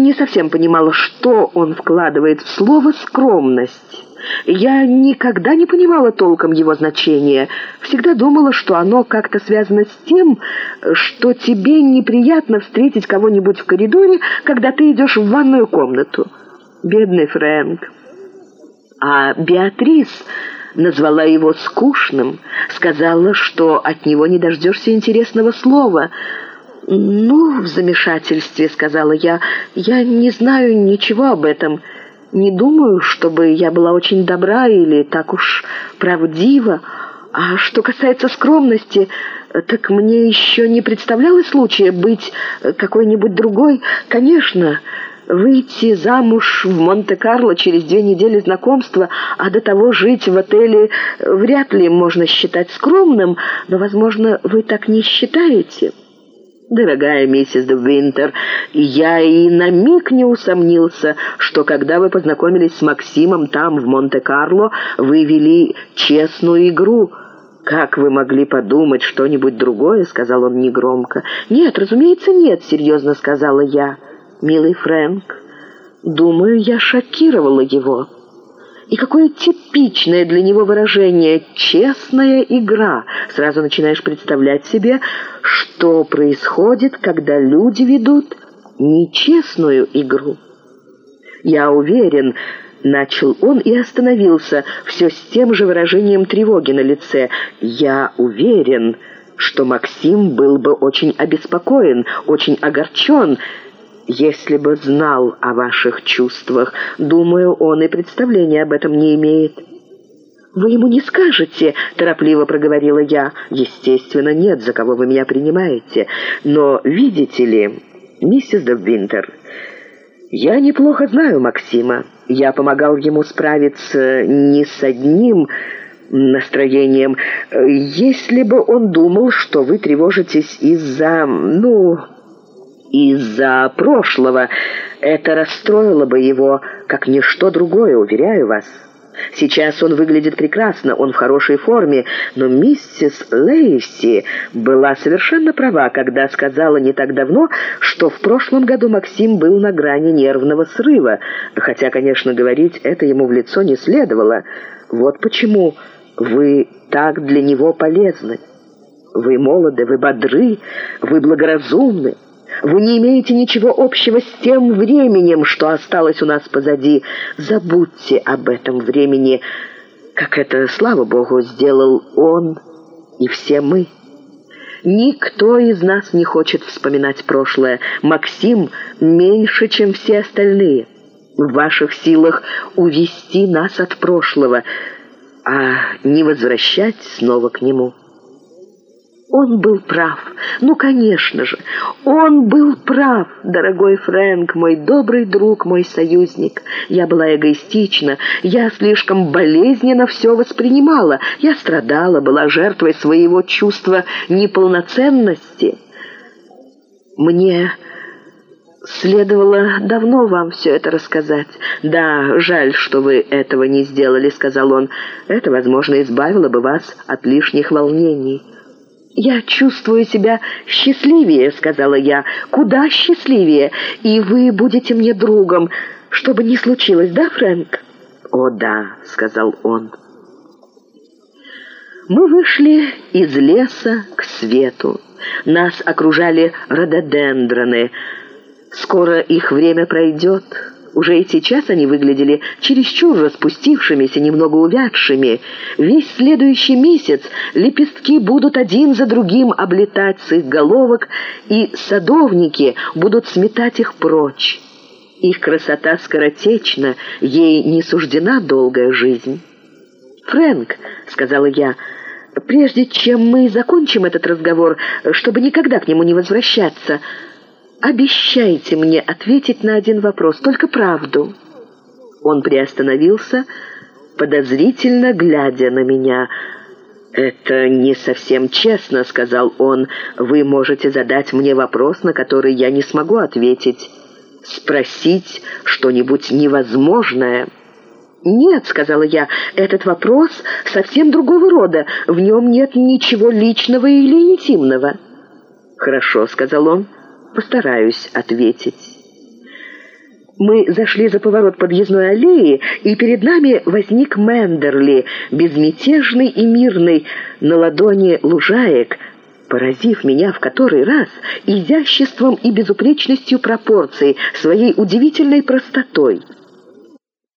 не совсем понимала, что он вкладывает в слово «скромность». Я никогда не понимала толком его значения. Всегда думала, что оно как-то связано с тем, что тебе неприятно встретить кого-нибудь в коридоре, когда ты идешь в ванную комнату. Бедный Фрэнк. А Беатрис назвала его скучным, сказала, что от него не дождешься интересного слова. «Ну, в замешательстве», — сказала я, — «я не знаю ничего об этом». Не думаю, чтобы я была очень добра или так уж правдива. А что касается скромности, так мне еще не представлялось случая быть какой-нибудь другой. Конечно, выйти замуж в Монте-Карло через две недели знакомства, а до того жить в отеле вряд ли можно считать скромным, но, возможно, вы так не считаете». «Дорогая миссис Винтер, я и на миг не усомнился, что когда вы познакомились с Максимом там, в Монте-Карло, вы вели честную игру». «Как вы могли подумать что-нибудь другое?» — сказал он негромко. «Нет, разумеется, нет», — серьезно сказала я. «Милый Фрэнк, думаю, я шокировала его». И какое типичное для него выражение «честная игра». Сразу начинаешь представлять себе, что происходит, когда люди ведут нечестную игру. «Я уверен», — начал он и остановился, все с тем же выражением тревоги на лице. «Я уверен», что Максим был бы очень обеспокоен, очень огорчен, если бы знал о ваших чувствах. Думаю, он и представления об этом не имеет». «Вы ему не скажете?» — торопливо проговорила я. «Естественно, нет, за кого вы меня принимаете. Но, видите ли, миссис Добвинтер, я неплохо знаю Максима. Я помогал ему справиться не с одним настроением. Если бы он думал, что вы тревожитесь из-за... ну, из-за прошлого. Это расстроило бы его, как ничто другое, уверяю вас. Сейчас он выглядит прекрасно, он в хорошей форме, но миссис Лейси была совершенно права, когда сказала не так давно, что в прошлом году Максим был на грани нервного срыва, хотя, конечно, говорить это ему в лицо не следовало. Вот почему вы так для него полезны. Вы молоды, вы бодры, вы благоразумны. Вы не имеете ничего общего с тем временем, что осталось у нас позади. Забудьте об этом времени, как это, слава Богу, сделал он и все мы. Никто из нас не хочет вспоминать прошлое. Максим меньше, чем все остальные. В ваших силах увести нас от прошлого, а не возвращать снова к нему». Он был прав. Ну, конечно же, он был прав, дорогой Фрэнк, мой добрый друг, мой союзник. Я была эгоистична, я слишком болезненно все воспринимала. Я страдала, была жертвой своего чувства неполноценности. Мне следовало давно вам все это рассказать. Да, жаль, что вы этого не сделали, сказал он. Это, возможно, избавило бы вас от лишних волнений. «Я чувствую себя счастливее», — сказала я, — «куда счастливее, и вы будете мне другом, что бы ни случилось, да, Фрэнк?» «О, да», — сказал он. Мы вышли из леса к свету. Нас окружали рододендроны. Скоро их время пройдет. Уже и сейчас они выглядели чересчур распустившимися, немного увядшими. Весь следующий месяц лепестки будут один за другим облетать с их головок, и садовники будут сметать их прочь. Их красота скоротечна, ей не суждена долгая жизнь. «Фрэнк», — сказала я, — «прежде чем мы закончим этот разговор, чтобы никогда к нему не возвращаться», обещайте мне ответить на один вопрос, только правду». Он приостановился, подозрительно глядя на меня. «Это не совсем честно», — сказал он. «Вы можете задать мне вопрос, на который я не смогу ответить. Спросить что-нибудь невозможное». «Нет», — сказала я, — «этот вопрос совсем другого рода. В нем нет ничего личного или интимного». «Хорошо», — сказал он, — Постараюсь ответить. Мы зашли за поворот подъездной аллеи, и перед нами возник Мендерли, безмятежный и мирный, на ладони лужаек, поразив меня в который раз изяществом и безупречностью пропорций, своей удивительной простотой.